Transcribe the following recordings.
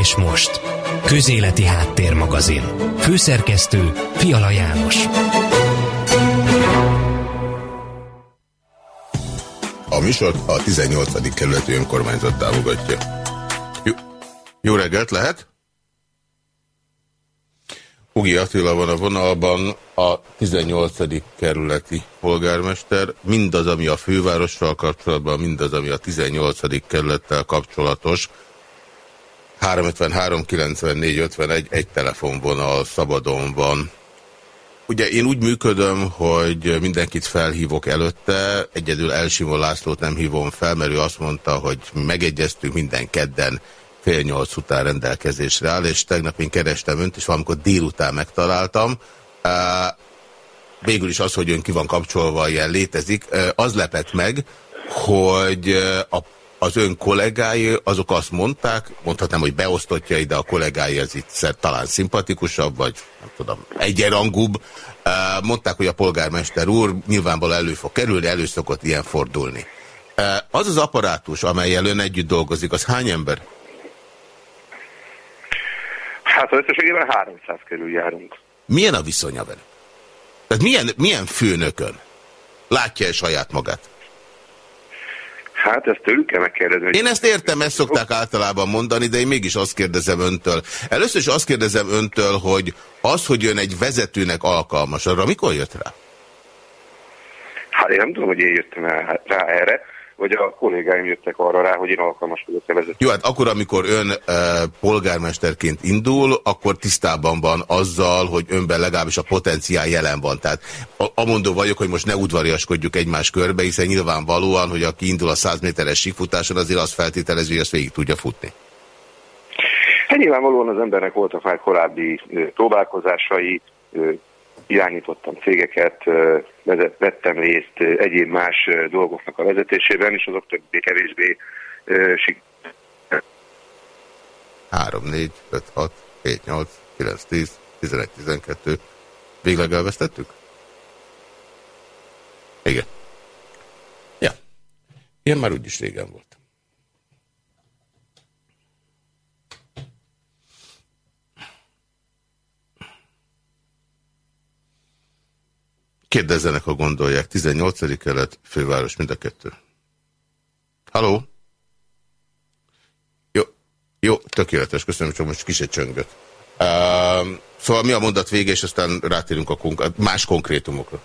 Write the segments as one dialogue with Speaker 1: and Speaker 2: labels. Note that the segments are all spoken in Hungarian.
Speaker 1: És most, Közéleti Háttérmagazin. Főszerkesztő Fiala János.
Speaker 2: A műsort a 18. kerületi önkormányzat támogatja. Jó, jó reggelt lehet? Ugi Attila van a vonalban, a 18. kerületi polgármester. Mindaz, ami a fővárossal kapcsolatban, mindaz, ami a 18. kerülettel kapcsolatos, 353 94 51 egy telefonvonal szabadon van. Ugye én úgy működöm, hogy mindenkit felhívok előtte, egyedül Elsimon Lászlót nem hívom fel, mert ő azt mondta, hogy megegyeztünk minden kedden fél nyolc után rendelkezésre áll, és tegnap én kerestem önt, és valamikor délután megtaláltam. Végül is az, hogy ön ki van kapcsolva, ilyen létezik. Az lepett meg, hogy a az ön kollégái, azok azt mondták, mondhatnám, hogy beosztottjai, de a kollégái az itt talán szimpatikusabb, vagy nem tudom, egyenrangúbb. Mondták, hogy a polgármester úr nyilvánvalóan elő fog kerülni, elő szokott ilyen fordulni. Az az apparátus, amelyel ön együtt dolgozik, az hány ember?
Speaker 3: Hát az összességében 300 körül járunk.
Speaker 2: Milyen a viszonya vele? Tehát milyen, milyen főnökön? Látja-e saját magát?
Speaker 3: Hát ezt tőlük kell megkérdezni.
Speaker 2: Én ezt értem, ezt szokták általában mondani, de én mégis azt kérdezem öntől. Először is azt kérdezem öntől, hogy az, hogy ön egy vezetőnek alkalmas, arra mikor jött rá?
Speaker 3: Hát én nem tudom, hogy én jöttem rá erre vagy a kollégáim jöttek arra rá, hogy én alkalmas vagyok a vezető.
Speaker 2: Jó, hát akkor, amikor ön e, polgármesterként indul, akkor tisztában van azzal, hogy önben legalábbis a potenciál jelen van. Tehát amondó vagyok, hogy most ne udvariaskodjuk egymás körbe, hiszen nyilvánvalóan, hogy aki indul a 100 méteres síkfutáson, azért azt feltételezi, hogy azt végig tudja futni.
Speaker 3: Hát nyilvánvalóan az embernek voltak már korábbi próbálkozásai, irányítottam cégeket, vettem részt egyéb más dolgoknak a vezetésében, és azok többé-kevésbé sik.
Speaker 2: 3, 4, 5, 6, 7, 8, 9, 10, 11, 12. Végleg elvesztettük? Igen. Ja. Ilyen már úgyis régen volt. Kérdezzenek, ha gondolják. 18. kelet, főváros, mind a kettő. Halló? Jó, jó, tökéletes, köszönöm, csak most kis egy csöngöt. Uh, szóval mi a mondat vége, és aztán rátérünk a konk más konkrétumokra.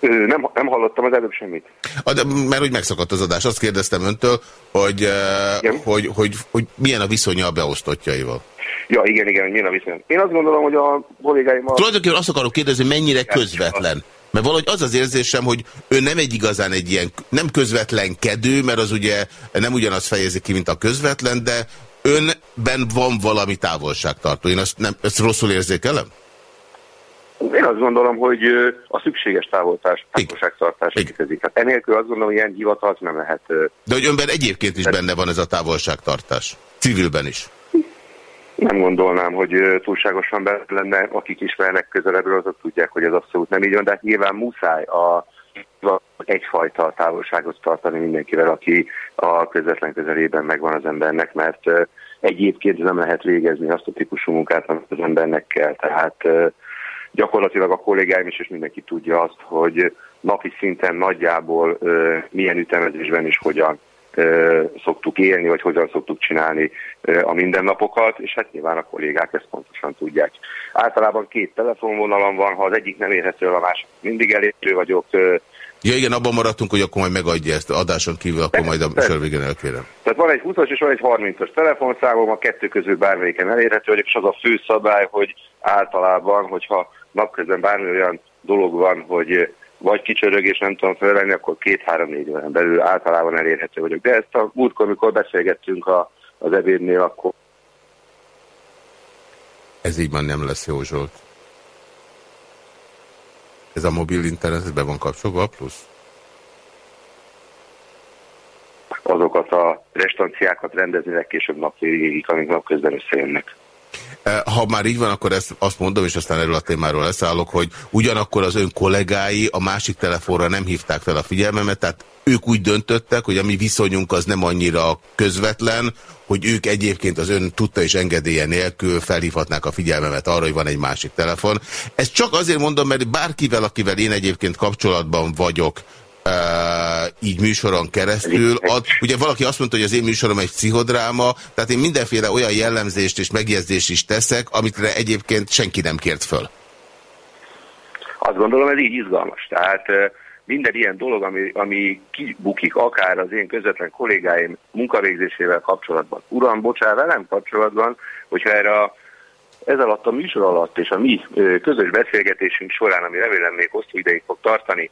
Speaker 3: Nem, nem hallottam az előbb semmit.
Speaker 2: A, de, mert hogy megszakadt az adás. Azt kérdeztem öntől, hogy, uh, hogy, hogy, hogy milyen a viszonya a beosztottjaival.
Speaker 3: Ja, igen, igen, milyen a viszony. Én azt gondolom, hogy a kollégáimmal...
Speaker 2: Tulajdonképpen azt akarok kérdezni, mennyire közvetlen. Mert valahogy az az érzésem, hogy ő nem egy igazán egy ilyen, nem közvetlen kedő, mert az ugye nem ugyanaz fejezi ki, mint a közvetlen, de önben van valami távolságtartó. Én azt, nem, ezt rosszul érzékelem?
Speaker 3: Én azt gondolom, hogy a szükséges távoltás, távolságtartás létezik. Hát enélkül azt gondolom, hogy ilyen hivatalt nem lehet.
Speaker 2: De hogy önben egyébként is benne van ez a távolságtartás. Civilben is.
Speaker 3: Nem gondolnám, hogy túlságosan be lenne, akik ismernek közelebbről, azok tudják, hogy ez abszolút nem így van, de hát nyilván muszáj a egyfajta távolságot tartani mindenkivel, aki a közvetlen közelében megvan az embernek, mert egyébként nem lehet végezni azt a típusú munkát, amit az embernek kell. Tehát gyakorlatilag a kollégáim is, és mindenki tudja azt, hogy napi szinten nagyjából milyen ütemezésben is hogyan szoktuk élni, vagy hogyan szoktuk csinálni a mindennapokat, és hát nyilván a kollégák ezt pontosan tudják. Általában két telefonvonalam van, ha az egyik nem érhető, a másik mindig elérhető vagyok.
Speaker 2: Ja igen, abban maradtunk, hogy akkor majd megadja ezt adáson kívül, akkor majd a műsor végén elkérem.
Speaker 3: Tehát van egy 20-as és van egy 30-as telefonszámom, a kettő közül bármelyiken elérhető vagyok, és az a fő szabály, hogy általában, hogyha napközben bármi olyan dolog van, hogy vagy kicsörög és nem tudom felvenni, akkor két-három-négy órán belül általában elérhető vagyok. De ezt a múltkor, amikor beszélgettünk a, az ebédnél, akkor...
Speaker 2: Ez így már nem lesz jó, Zsolt. Ez a mobil internet be van kapcsolva a plusz?
Speaker 3: Azokat a restanciákat rendezni legkésőbb nap végig, amik napközben összejönnek.
Speaker 2: Ha már így van, akkor ezt azt mondom, és aztán erről a témáról leszállok, hogy ugyanakkor az ön kollégái a másik telefonra nem hívták fel a figyelmemet, tehát ők úgy döntöttek, hogy a mi viszonyunk az nem annyira közvetlen, hogy ők egyébként az ön tudta és engedélye nélkül felhívhatnák a figyelmemet arra, hogy van egy másik telefon. Ezt csak azért mondom, mert bárkivel, akivel én egyébként kapcsolatban vagyok, Uh, így műsoron keresztül. Ad, ugye valaki azt mondta, hogy az én műsorom egy pszichodráma, tehát én mindenféle olyan jellemzést és megjegyzést is teszek, amikre egyébként senki nem kért föl.
Speaker 3: Azt gondolom, ez így izgalmas. Tehát minden ilyen dolog, ami, ami kibukik, akár az én közvetlen kollégáim munkavégzésével kapcsolatban. Uram, bocsánat, velem kapcsolatban, hogyha erre a, ez alatt a műsor alatt és a mi közös beszélgetésünk során, ami remélem még hosszú ideig fog tartani,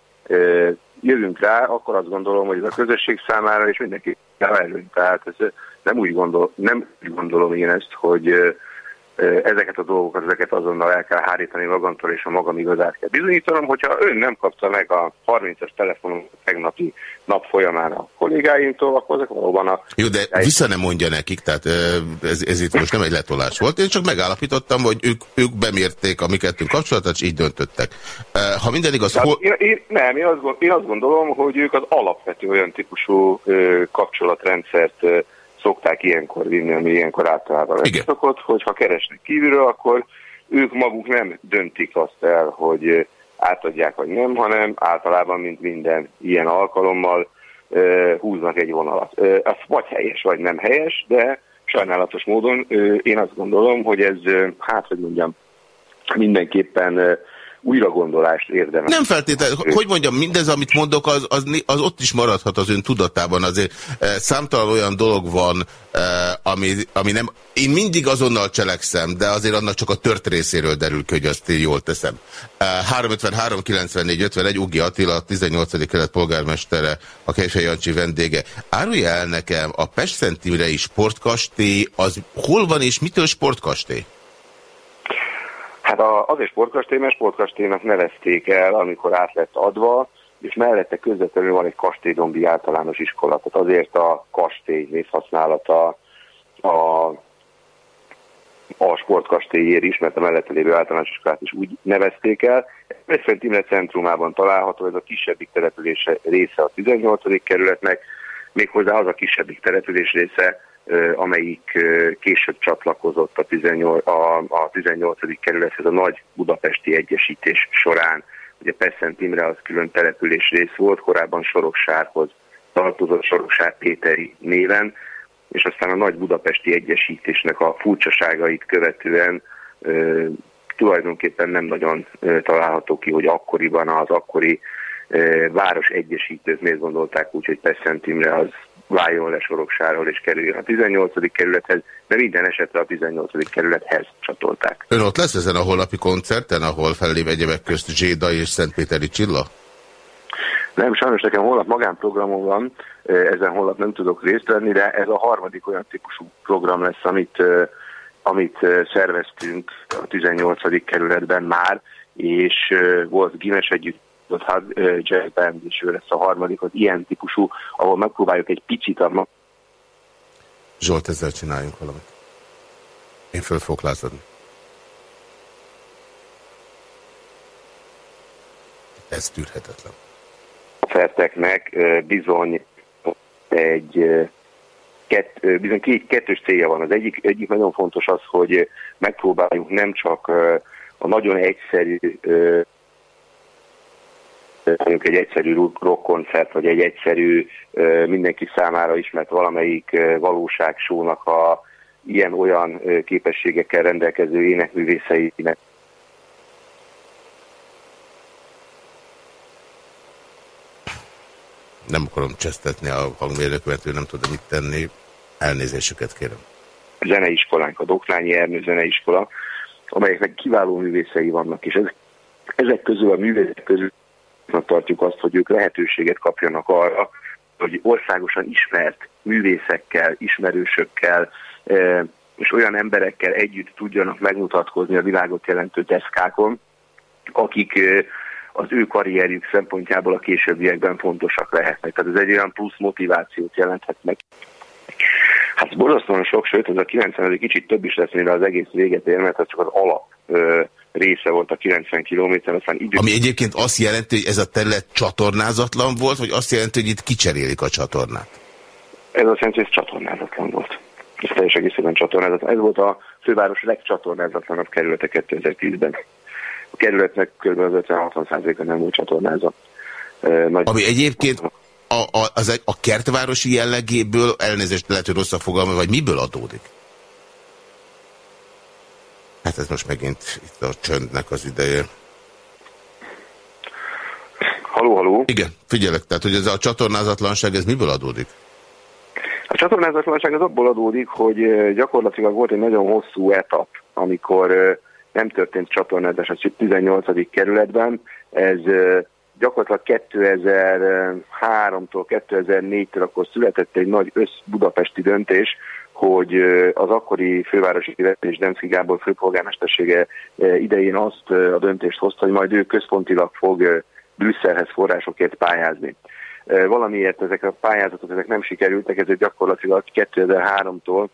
Speaker 3: jövünk rá, akkor azt gondolom, hogy ez a közösség számára és mindenki előny. Tehát ez nem úgy, gondol, nem úgy gondolom én ezt, hogy ezeket a dolgokat, ezeket azonnal el kell hárítani magamtól, és a magam igazát kell bizonyítanom, hogyha ön nem kapta meg a 30-as telefonon tegnapi nap folyamán a kollégáimtól, akkor ezek valóban a...
Speaker 2: Jó, de vissza nem mondja nekik, tehát ez, ez itt most nem egy letolás volt, én csak megállapítottam, hogy ők, ők bemérték a mi kettőnk kapcsolatot, és így döntöttek. Ha minden igaz...
Speaker 3: Hol... Én, én, nem, én azt, én azt gondolom, hogy ők az alapvető olyan típusú kapcsolatrendszert szokták ilyenkor vinni, ami ilyenkor általában szokott, hogy ha keresnek kívülről, akkor ők maguk nem döntik azt el, hogy átadják vagy nem, hanem általában, mint minden ilyen alkalommal húznak egy vonalat. Ez vagy helyes, vagy nem helyes, de sajnálatos módon én azt gondolom, hogy ez, hát hogy mondjam, mindenképpen újra gondolást érdemes.
Speaker 2: Nem feltétlenül, hogy mondjam, mindez, amit mondok, az, az, az ott is maradhat az ön tudatában. Azért e, számtalan olyan dolog van, e, ami, ami nem... Én mindig azonnal cselekszem, de azért annak csak a tört részéről derül ki, hogy azt én jól teszem. E, 353 94 51 Ugi Attila, 18. kelet polgármestere, a Kejfej Jancsi vendége. Árulja el nekem, a Pest Szent sportkastély, az hol van és mitől sportkastély?
Speaker 3: Hát az egy sportkastély, mert sportkastélynak nevezték el, amikor át lett adva, és mellette közvetlenül van egy kastélydombi általános iskola, tehát azért a kastély névhasználata a, a sportkastélyér is, mert a mellette lévő általános iskolát is úgy nevezték el. Veszfent Imre centrumában található, ez a kisebbik település része a 18. kerületnek, méghozzá az a kisebbik település része, amelyik később csatlakozott a 18, a, a 18. kerülethez a nagy budapesti egyesítés során. Ugye Pesszent Imre az külön település rész volt, korábban Soroksárhoz tartozott Soroksár Péteri néven, és aztán a nagy budapesti egyesítésnek a furcsaságait követően ö, tulajdonképpen nem nagyon ö, található ki, hogy akkoriban az akkori város egyesítőt miért gondolták úgy, hogy Pesszent Imre az váljon le Soroksáról és kerüljön a 18. kerülethez, de minden esetre a 18. kerülethez csatolták.
Speaker 2: Ön ott lesz ezen a holnapi koncerten, ahol fellép egyebek közt Zséda és Szentpéteri Csilla?
Speaker 3: Nem, sajnos nekem holnap magánprogramom van, ezen holnap nem tudok részt venni, de ez a harmadik olyan típusú program lesz, amit, amit szerveztünk a 18. kerületben már, és volt Gimes együtt hát jazz band is ő lesz a harmadik, az ilyen típusú, ahol megpróbáljuk egy picit a...
Speaker 2: Zsolt, ezzel csináljunk valamit. Én föl fogok lázadni. Ez tűrhetetlen.
Speaker 3: A ferteknek bizony egy kett, bizony két, kettős célja van. Az egyik, egyik nagyon fontos az, hogy megpróbáljuk nem csak a nagyon egyszerű mondjuk egy egyszerű rockkoncert, vagy egy egyszerű, mindenki számára ismert valamelyik valóságsónak a ilyen-olyan képességekkel rendelkező énekművészeinek
Speaker 2: Nem akarom csesztetni a hangmérnökömet, ő nem tudom mit tenni. Elnézésüket kérem.
Speaker 3: A zeneiskolánk, a Doknányi Ernő zeneiskola, amelyeknek kiváló művészei vannak, és ezek, ezek közül a művészek közül tartjuk azt, hogy ők lehetőséget kapjanak arra, hogy országosan ismert művészekkel, ismerősökkel e, és olyan emberekkel együtt tudjanak megmutatkozni a világot jelentő deszkákon, akik e, az ő karrierjük szempontjából a későbbiekben fontosak lehetnek. Tehát ez egy olyan plusz motivációt jelenthet meg. Hát borzasztóan sok, sőt, ez a 90 kicsit több is lesz, mire az egész véget ér, mert ez csak az alap része volt a 90 kilométer, aztán idő...
Speaker 2: Ami egyébként azt jelenti, hogy ez a terület csatornázatlan volt, vagy azt jelenti, hogy itt kicserélik a csatornát?
Speaker 3: Ez azt jelenti, hogy ez csatornázatlan volt. Ez teljes egészében csatornázatlan. Ez volt a főváros legcsatornázatlanabb kerülete 2010-ben. A kerületnek kb. az 50-60%-a nem volt csatornázat.
Speaker 2: Nagy... Ami egyébként a, a, az, a kertvárosi jellegéből, elnézést lehet, hogy rossz a fogalma, vagy miből adódik? Hát ez most megint itt a csöndnek az ideje.
Speaker 3: Haló, haló.
Speaker 2: Igen, figyelek, tehát hogy ez a csatornázatlanság, ez miből adódik?
Speaker 3: A csatornázatlanság az abból adódik, hogy gyakorlatilag volt egy nagyon hosszú etap, amikor nem történt csatornázás a 18. kerületben. Ez gyakorlatilag 2003-tól 2004-től akkor született egy nagy össz-budapesti döntés, hogy az akkori fővárosi vezetés Demszki Gábor főpolgármestersége idején azt a döntést hozta, hogy majd ő központilag fog Brüsszelhez forrásokért pályázni. Valamiért ezek a pályázatok ezek nem sikerültek, ezért gyakorlatilag 2003-tól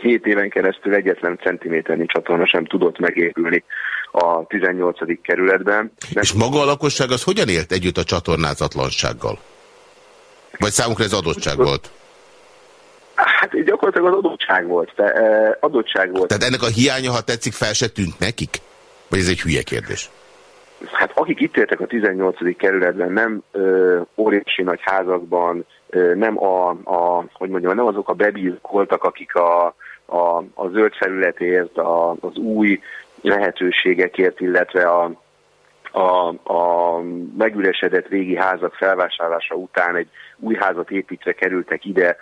Speaker 3: 7 éven keresztül egyetlen centiméternyi csatorna sem tudott megépülni a 18. kerületben.
Speaker 2: És maga a lakosság az hogyan élt együtt a csatornázatlansággal? Vagy számunkra ez adottság volt?
Speaker 3: Hát gyakorlatilag az adottság volt. De, eh, adottság volt.
Speaker 2: Tehát ennek a hiánya, ha tetszik, fel se tűnt nekik? Vagy ez egy hülye kérdés?
Speaker 3: Hát akik itt éltek a 18. kerületben, nem ö, óriási nagy házakban, ö, nem a, a, hogy mondjam, nem azok a bebízok voltak, akik a, a, a zöld felületért, a, az új lehetőségekért, illetve a, a, a megüresedett régi házak felvásárlása után egy új házat építve kerültek ide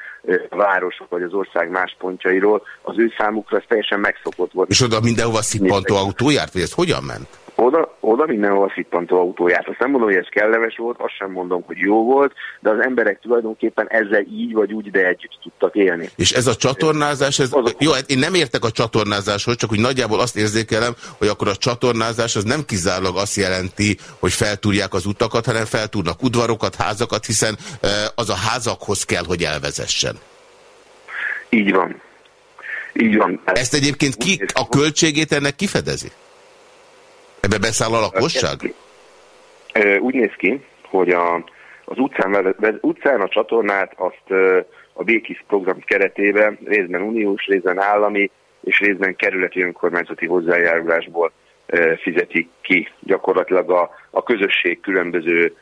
Speaker 3: a városok vagy az ország más pontjairól, az ő számukra ez teljesen megszokott volt.
Speaker 2: És oda mindenhova szippantó autó járt, vagy ez hogyan ment?
Speaker 3: Oda, oda mindenhol szippantó autóját. Azt nem mondom, hogy ez kellemes volt, azt sem mondom, hogy jó volt, de az emberek tulajdonképpen ezzel így vagy úgy, de együtt tudtak élni.
Speaker 2: És ez a csatornázás, ez, jó, hát én nem értek a csatornázáshoz, csak úgy nagyjából azt érzékelem, hogy akkor a csatornázás az nem kizárólag azt jelenti, hogy feltúrják az utakat, hanem feltúrnak udvarokat, házakat, hiszen az a házakhoz kell, hogy elvezessen.
Speaker 3: Így van. Így van.
Speaker 2: Ezt egyébként ki, a költségét ennek kifedezi? Ebbe beszáll a lakosság?
Speaker 3: Úgy néz ki, hogy a, az utcán, utcán a csatornát azt a Békis program keretében részben uniós, részben állami és részben kerületi önkormányzati hozzájárulásból fizetik ki gyakorlatilag a, a közösség különböző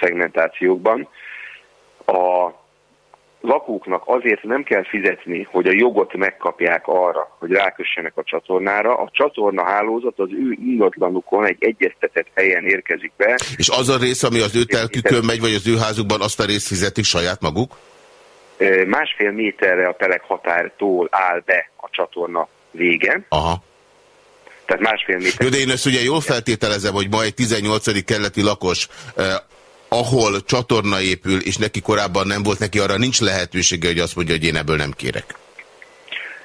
Speaker 3: szegmentációkban. A lakóknak azért nem kell fizetni, hogy a jogot megkapják arra, hogy rákössenek a csatornára. A csatorna hálózat az ő ingatlanukon egy egyeztetett helyen érkezik be.
Speaker 2: És az a rész, ami az ő telkükön megy, vagy az ő házukban, azt a részt fizetik saját maguk?
Speaker 3: Másfél méterre a telek határtól áll be a csatorna vége.
Speaker 2: Aha.
Speaker 3: Tehát másfél méter.
Speaker 2: Jó, de én ezt ugye jól feltételezem, hogy ma egy 18. keleti lakos ahol csatorna épül, és neki korábban nem volt, neki arra nincs lehetősége, hogy azt mondja, hogy én ebből nem kérek.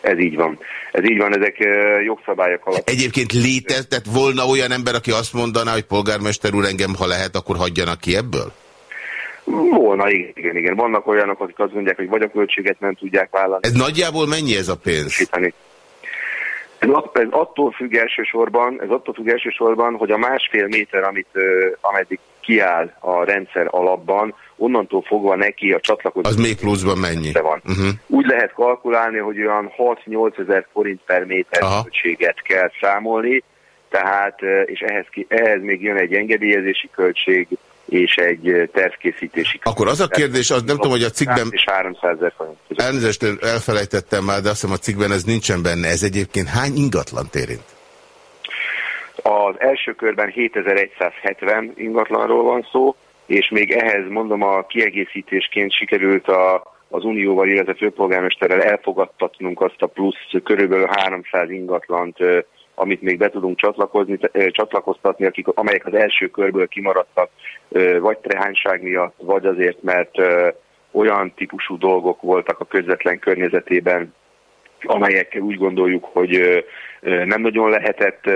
Speaker 3: Ez így van. Ez így van, ezek jogszabályok alatt.
Speaker 2: Egyébként létezett volna olyan ember, aki azt mondaná, hogy polgármester úr engem, ha lehet, akkor hagyjanak ki ebből?
Speaker 3: Volna, igen, igen, igen. Vannak olyanok, akik azt mondják, hogy vagy a költséget nem tudják vállalni.
Speaker 2: Ez nagyjából mennyi ez a pénz?
Speaker 3: Ez, ez attól függ elsősorban, ez attól függ elsősorban, hogy a másfél méter, amit, ameddig kiáll a rendszer alapban, onnantól fogva neki a csatlakozás...
Speaker 2: Az még pluszban mennyi?
Speaker 3: Van. Uh mhm. -huh. Úgy lehet kalkulálni, hogy olyan 6-8 ezer forint per méter költséget kell számolni, tehát, és ehhez, ki, ehhez még jön egy engedélyezési költség, és egy tervkészítési
Speaker 2: Akkor az a kérdés, az nem tudom, hogy a cikkben...
Speaker 3: És 300 ezer forint.
Speaker 2: Elnézést, elfelejtettem már, de azt hiszem a cikkben ez nincsen benne. Ez egyébként hány ingatlan érint?
Speaker 3: Az első körben 7170 ingatlanról van szó, és még ehhez mondom a kiegészítésként sikerült a, az Unióval, illetve főpolgármesterrel elfogadtatnunk azt a plusz körülbelül 300 ingatlant, amit még be tudunk csatlakozni, csatlakoztatni, akik, amelyek az első körből kimaradtak, vagy trehányság miatt, vagy azért, mert olyan típusú dolgok voltak a közvetlen környezetében, amelyekkel úgy gondoljuk, hogy nem nagyon lehetett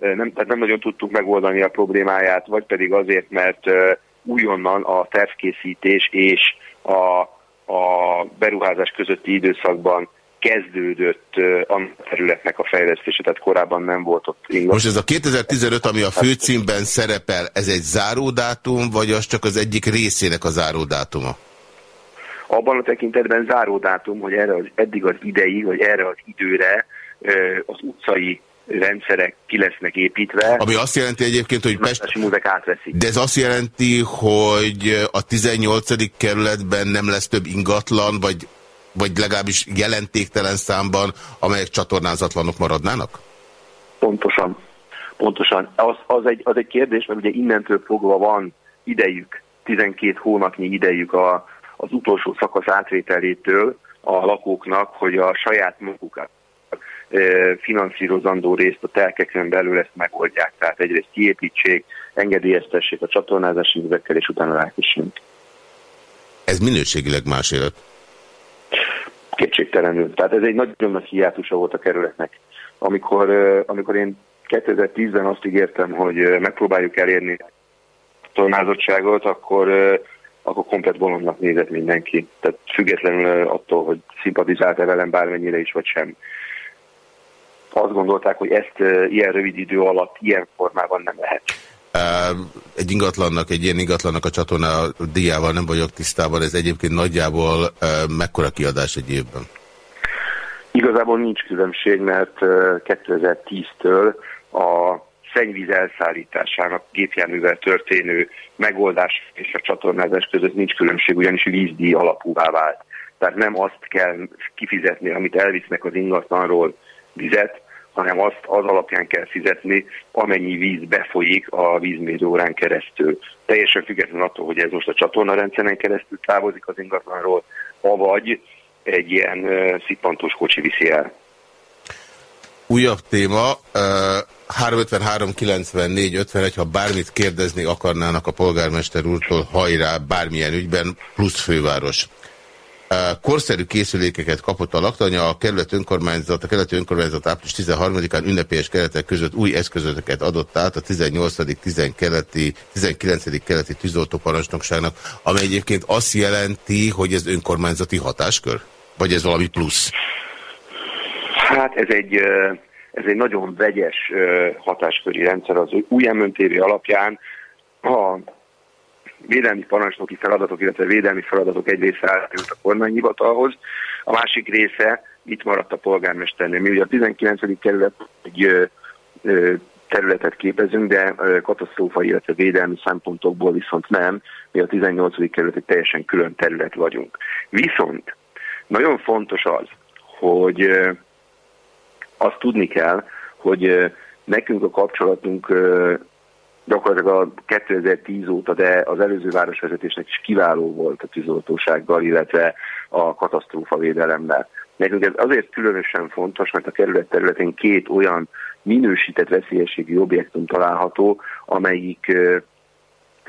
Speaker 3: nem, tehát nem nagyon tudtuk megoldani a problémáját, vagy pedig azért, mert újonnan a tervkészítés és a, a beruházás közötti időszakban kezdődött a területnek a fejlesztése, tehát korábban nem volt ott
Speaker 2: ingatlan. Most ez a 2015, ami a főcímben szerepel, ez egy záródátum, vagy az csak az egyik részének a záródátuma?
Speaker 3: Abban a tekintetben záródátum, hogy erre az, eddig az ideig, vagy erre az időre az utcai rendszerek ki lesznek építve.
Speaker 2: Ami azt jelenti egyébként, hogy
Speaker 3: Pest... átveszik.
Speaker 2: De ez azt jelenti, hogy a 18. kerületben nem lesz több ingatlan, vagy, vagy legalábbis jelentéktelen számban, amelyek csatornázatlanok maradnának?
Speaker 3: Pontosan. Pontosan. Az, az, egy, az egy kérdés, mert ugye innentől fogva van idejük, 12 hónapnyi idejük a, az utolsó szakasz átvételétől a lakóknak, hogy a saját magukat finanszírozandó részt a telkeken belül ezt megoldják. Tehát egyrészt kiépítsék, engedélyeztessék a csatornázási művekkel, és utána rákössünk.
Speaker 2: Ez minőségileg más élet?
Speaker 3: Kétségtelenül. Tehát ez egy nagyon nagy hiátusa volt a kerületnek. Amikor, amikor én 2010-ben azt ígértem, hogy megpróbáljuk elérni a tornázottságot, akkor, akkor komplet bolondnak nézett mindenki. Tehát függetlenül attól, hogy szimpatizált-e velem bármennyire is, vagy sem azt gondolták, hogy ezt ilyen rövid idő alatt, ilyen formában nem lehet.
Speaker 2: Egy ingatlannak, egy ilyen ingatlannak a csatorna díjával nem vagyok tisztában, ez egyébként nagyjából mekkora kiadás egy évben?
Speaker 3: Igazából nincs különbség, mert 2010-től a szennyvíz elszállításának gépjárművel történő megoldás és a csatornázás között nincs különbség, ugyanis vízdíj alapúvá vált. Tehát nem azt kell kifizetni, amit elvisznek az ingatlanról, vizet, hanem azt az alapján kell fizetni, amennyi víz befolyik a vízmérőórán keresztül. Teljesen függetlenül attól, hogy ez most a csatornarendszeren keresztül távozik az ingatlanról, avagy egy ilyen szippantós kocsi viszi el.
Speaker 2: Újabb téma, uh, 353 94 51, ha bármit kérdezni akarnának a polgármester úrtól, hajrá, bármilyen ügyben, plusz főváros korszerű készülékeket kapott a laktanya, a kerület önkormányzat, a kerületi önkormányzat április 13-án ünnepélyes keretek között új eszközöket adott át a 18. 19. keleti tűzoltóparancsnokságnak, amely egyébként azt jelenti, hogy ez önkormányzati hatáskör? Vagy ez valami plusz?
Speaker 3: Hát ez egy, ez egy nagyon vegyes hatásköri rendszer. Az új MNTV alapján a védelmi parancsnoki feladatok, illetve védelmi feladatok egy része átjött a kormányhivatalhoz, a másik része itt maradt a polgármesternél. Mi ugye a 19. kerület egy területet képezünk, de katasztrófa, illetve védelmi szempontokból viszont nem. Mi a 18. kerület egy teljesen külön terület vagyunk. Viszont nagyon fontos az, hogy azt tudni kell, hogy nekünk a kapcsolatunk gyakorlatilag a 2010 óta, de az előző városvezetésnek is kiváló volt a tűzoltósággal, illetve a katasztrófa védelemmel. Nekünk ez azért különösen fontos, mert a kerület területén két olyan minősített veszélyességi objektum található, amelyik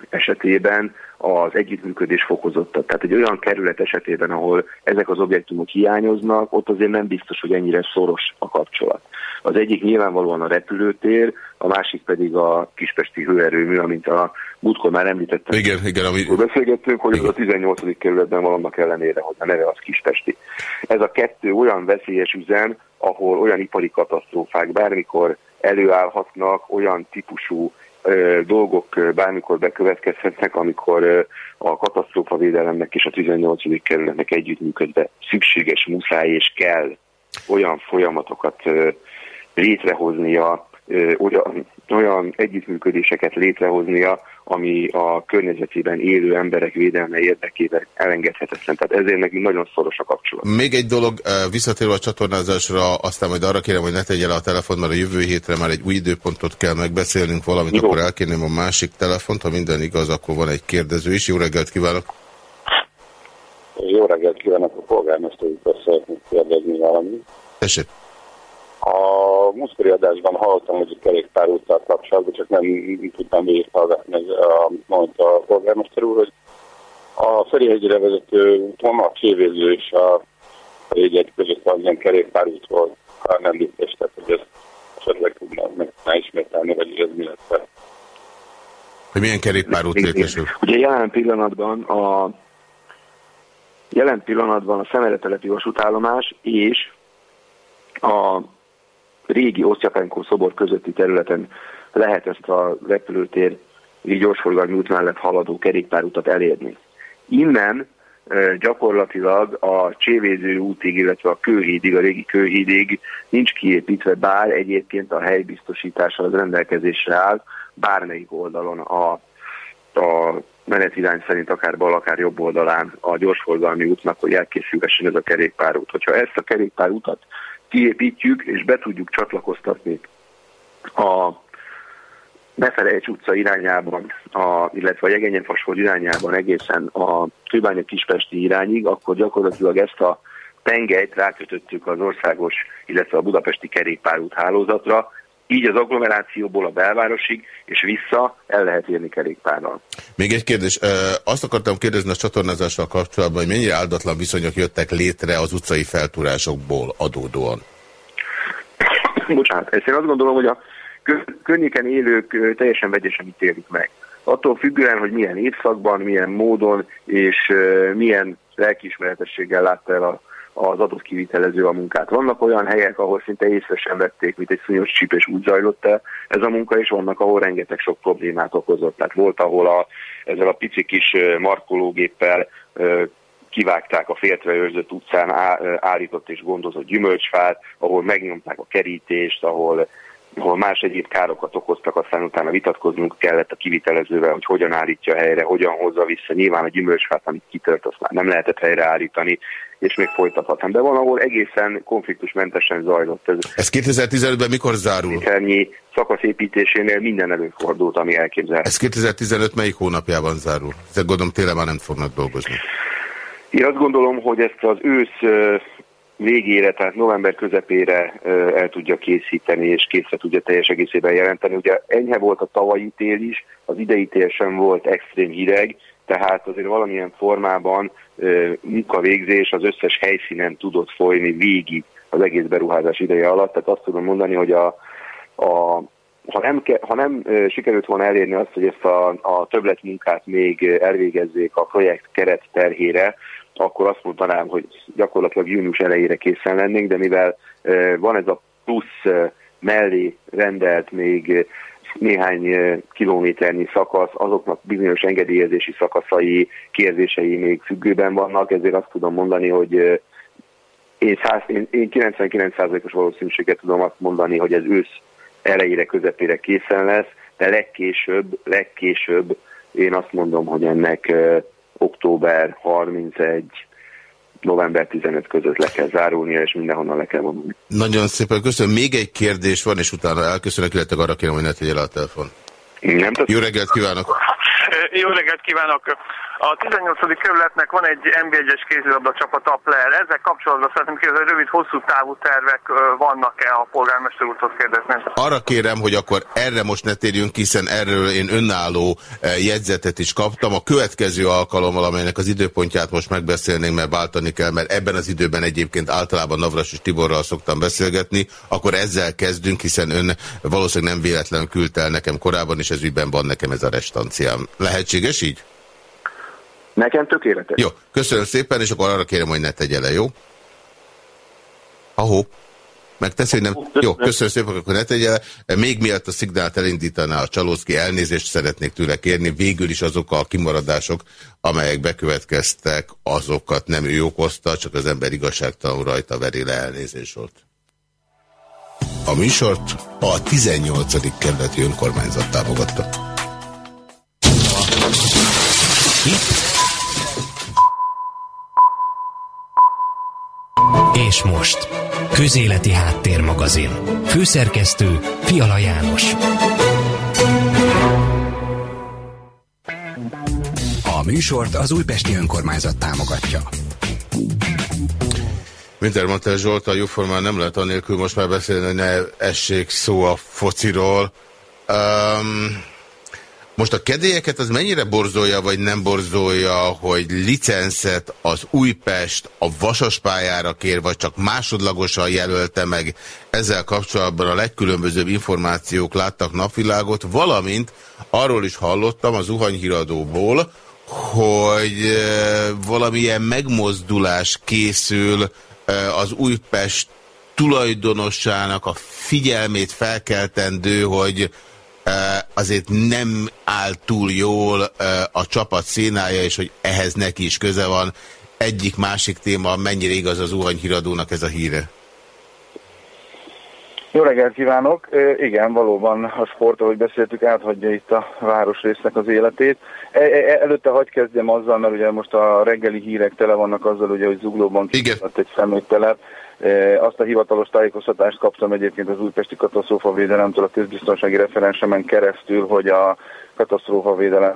Speaker 3: esetében az együttműködés fokozottabb. Tehát egy olyan kerület esetében, ahol ezek az objektumok hiányoznak, ott azért nem biztos, hogy ennyire szoros a kapcsolat. Az egyik nyilvánvalóan a repülőtér, a másik pedig a kispesti hőerőmű, amint a múltkor már említettem.
Speaker 2: Igen, igen. Ami...
Speaker 3: Beszélgettünk, hogy igen. az a 18. kerületben van annak ellenére, hogy a neve az kispesti. Ez a kettő olyan veszélyes üzem, ahol olyan ipari katasztrófák bármikor előállhatnak, olyan típusú dolgok bármikor bekövetkezhetnek, amikor a katasztrófavédelemnek és a 18. kerületnek együttműködve szükséges, muszáj és kell olyan folyamatokat létrehoznia, olyan, olyan együttműködéseket létrehoznia, ami a környezetében élő emberek védelme érdekében elengedhetetlen. Tehát ezért nekünk nagyon szoros a kapcsolat.
Speaker 2: Még egy dolog, visszatérve a csatornázásra, aztán majd arra kérem, hogy ne tegye le a telefon, mert a jövő hétre már egy új időpontot kell megbeszélnünk valamit, Jó. akkor elkérném a másik telefont, ha minden igaz, akkor van egy kérdező is. Jó reggelt kívánok!
Speaker 4: Jó reggelt kívánok, a polgármester úr, szeretnék kérdezni valamit.
Speaker 2: Tessék!
Speaker 4: A múltkori adásban hallottam, hogy a kerékpárúttal kapcsolatban, csak nem tudtam végighallgatni, mondta a polgármester úr, hogy a Ferihegyre vezető úton a Kévéző és a Régyek között van ilyen kerékpárút volt, ha nem biztos, tehát hogy ezt esetleg tudna meg ismételni, vagy ez mi lesz.
Speaker 2: Hogy milyen kerékpárút létesül?
Speaker 3: Ugye jelen pillanatban a Jelen pillanatban a Szemeretelepi vasútállomás és régi Osztyapenko szobor közötti területen lehet ezt a repülőtér gyorsforgalmi út mellett haladó kerékpárutat elérni. Innen gyakorlatilag a Csévéző útig, illetve a Kőhídig, a régi Kőhídig nincs kiépítve, bár egyébként a helybiztosítása az rendelkezésre áll bármelyik oldalon a, a menetirány szerint akár bal, akár jobb oldalán a gyorsforgalmi útnak, hogy elkészülhessen ez a kerékpárút. Hogyha ezt a kerékpárutat kiépítjük és be tudjuk csatlakoztatni a Befelejts utca irányában, a, illetve a Jegenyenfasford irányában egészen a Kőbánya Kispesti irányig, akkor gyakorlatilag ezt a tengelyt rákötöttük az országos, illetve a budapesti kerékpárút hálózatra, így az agglomerációból a belvárosig, és vissza el lehet érni kerékpárral.
Speaker 2: Még egy kérdés. Azt akartam kérdezni a csatornázással kapcsolatban, hogy mennyire áldatlan viszonyok jöttek létre az utcai feltúrásokból adódóan?
Speaker 3: Bocsánat, ezt én azt gondolom, hogy a környéken élők teljesen vegyesen ítélik meg. Attól függően, hogy milyen évszakban, milyen módon és milyen lelkiismeretességgel látta el a, az adott kivitelező a munkát. Vannak olyan helyek, ahol szinte észre sem vették, mint egy szúnyos csíp, és úgy zajlott el ez a munka, és vannak, ahol rengeteg sok problémát okozott. Tehát volt, ahol a, ezzel a pici kis markológéppel kivágták a féltre őrzött utcán állított és gondozott gyümölcsfát, ahol megnyomták a kerítést, ahol ahol más egyéb károkat okoztak, aztán utána vitatkoznunk kellett a kivitelezővel, hogy hogyan állítja helyre, hogyan hozza vissza. Nyilván a gyümölcsfát, amit kitört, azt már nem lehetett helyreállítani, és még folytathatnám. De van, ahol egészen konfliktusmentesen zajlott. Ez,
Speaker 2: ez 2015-ben mikor zárul?
Speaker 3: Ennyi szakaszépítésénél minden előfordult, ami elképzelhető.
Speaker 2: Ez 2015 melyik hónapjában zárul? Ezek gondolom tényleg már nem fognak dolgozni.
Speaker 3: Én azt gondolom, hogy ezt az ősz végére, tehát november közepére el tudja készíteni, és készre tudja teljes egészében jelenteni. Ugye enyhe volt a tavalyi tél is, az idei tél sem volt extrém hideg, tehát azért valamilyen formában munkavégzés az összes helyszínen tudott folyni végig az egész beruházás ideje alatt. Tehát azt tudom mondani, hogy a, a ha nem, ke, ha nem sikerült volna elérni azt, hogy ezt a, a többletmunkát még elvégezzék a projekt keret terhére, akkor azt mondanám, hogy gyakorlatilag június elejére készen lennénk, de mivel van ez a plusz mellé rendelt még néhány kilométernyi szakasz, azoknak bizonyos engedélyezési szakaszai, kérdései még függőben vannak, ezért azt tudom mondani, hogy én, 100, én, én 99%-os valószínűséget tudom azt mondani, hogy ez ősz elejére, közepére készen lesz, de legkésőbb, legkésőbb én azt mondom, hogy ennek október 31, november 15 között le kell zárulnia, és mindenhonnan le kell vonulni.
Speaker 2: Nagyon szépen köszönöm. Még egy kérdés van, és utána elköszönök, illetve arra kérem, hogy ne tegye le a telefon.
Speaker 3: Nem
Speaker 2: Jó reggelt kívánok!
Speaker 5: Jó reggelt kívánok! A 18. kerületnek van egy NB1-es kézilabda csapat a Player. Ezzel kapcsolatban szeretném kérdezni, hogy rövid, hosszú távú tervek vannak-e a polgármester úrhoz kérdezni?
Speaker 2: Arra kérem, hogy akkor erre most ne térjünk, hiszen erről én önálló jegyzetet is kaptam. A következő alkalommal, amelynek az időpontját most megbeszélnénk, mert váltani kell, mert ebben az időben egyébként általában Navras és Tiborral szoktam beszélgetni, akkor ezzel kezdünk, hiszen ön valószínűleg nem véletlenül küldte el nekem korábban, és ez ügyben van nekem ez a restanciám. Lehetséges így?
Speaker 3: Nekem tökéletes.
Speaker 2: Jó, köszönöm szépen, és akkor arra kérem, hogy ne tegye le, jó? Ahó. Megteszi, hogy nem... Jó, köszönöm szépen, akkor ne tegye le. Még miatt a szignált elindítaná a Csalószki, elnézést szeretnék tőle kérni. Végül is azok a kimaradások, amelyek bekövetkeztek, azokat nem ő okozta, csak az ember igazságtalanul rajta veri le elnézést volt. A műsort a 18. kerületi önkormányzat támogatta.
Speaker 1: Itt És most, Közéleti Háttérmagazin. Főszerkesztő Fiala János. A műsort az Újpesti Önkormányzat támogatja.
Speaker 2: Wintermantel Zsolt, a jóformán nem lehet anélkül most már beszélni, hogy ne essék szó a fociról. Um, most a kedélyeket az mennyire borzolja, vagy nem borzolja, hogy licenszet az Újpest a vasaspályára kér, vagy csak másodlagosan jelölte meg? Ezzel kapcsolatban a legkülönbözőbb információk láttak napvilágot, valamint arról is hallottam az zuhanyhíradóból, hogy valamilyen megmozdulás készül az Újpest tulajdonossának a figyelmét felkeltendő, hogy azért nem áll túl jól a csapat szénája, és hogy ehhez neki is köze van. Egyik-másik téma, mennyire igaz az híradónak ez a híre?
Speaker 6: Jó reggelt kívánok! Igen, valóban a sport, ahogy beszéltük, áthagyja itt a városrésznek az életét. E, e, e, előtte hagy kezdjem azzal, mert ugye most a reggeli hírek tele vannak azzal, ugye, hogy Zuglóban kiszállt egy személytelep. Azt a hivatalos tájékoztatást kaptam egyébként az Újpesti Katasztrófavédelemtől a közbiztonsági referensemen keresztül, hogy a katasztrófavédelem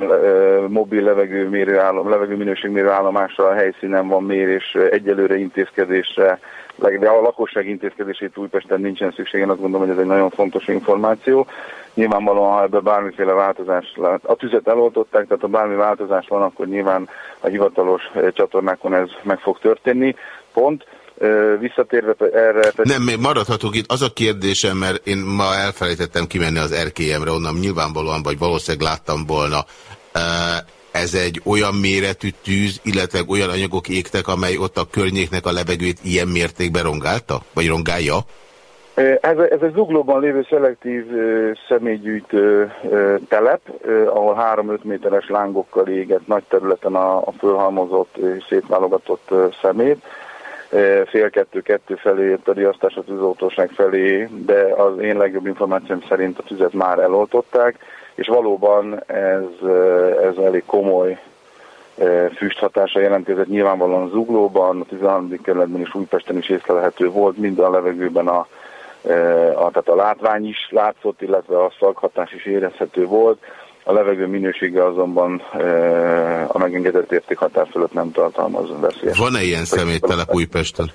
Speaker 6: mobil levegőmérő állom, levegőminőségmérő állomásra a helyszínen van mérés egyelőre intézkedésre de a lakosság intézkedését Újpesten nincsen szükség, én azt gondolom, hogy ez egy nagyon fontos információ. Nyilvánvalóan, ha ebben bármiféle változás lát, a tüzet eloltották, tehát ha bármi változás van, akkor nyilván a hivatalos eh, csatornákon ez meg fog történni. Pont. Visszatérve erre...
Speaker 2: Nem, még maradhatok itt. Az a kérdésem, mert én ma elfelejtettem kimenni az RKM-re, onnan nyilvánvalóan, vagy valószínűleg láttam volna ez egy olyan méretű tűz, illetve olyan anyagok égtek, amely ott a környéknek a levegőt ilyen mértékben rongálta? Vagy rongálja?
Speaker 6: Ez, ez egy zuglóban lévő szelektív személygyűjtő telep, ahol 3-5 méteres lángokkal égett nagy területen a, a fölhalmozott és szétválogatott szemét. Fél kettő-kettő felé jött a riasztás a tűzoltóság felé, de az én legjobb információm szerint a tüzet már eloltották és valóban ez, ez elég komoly füsthatása jelentkezett nyilvánvalóan Zuglóban, a 13. kerületben és Újpesten is észlelhető volt, mind a levegőben a, a, tehát a látvány is látszott, illetve a szaghatás is érezhető volt. A levegő minősége azonban a megengedett értékhatár fölött nem tartalmaz veszélyes.
Speaker 2: Van-e ilyen személytelep Újpesten?